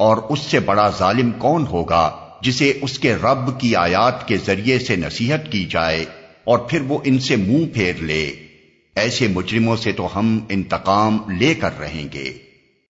اور اس سے بڑا ظالم کون ہوگا جسے اس کے رب کی آیات کے ذریعے سے نصیحت کی جائے اور پھر وہ ان سے منہ پھیر لے؟ ایسے مجرموں سے تو ہم انتقام لے کر رہیں گے۔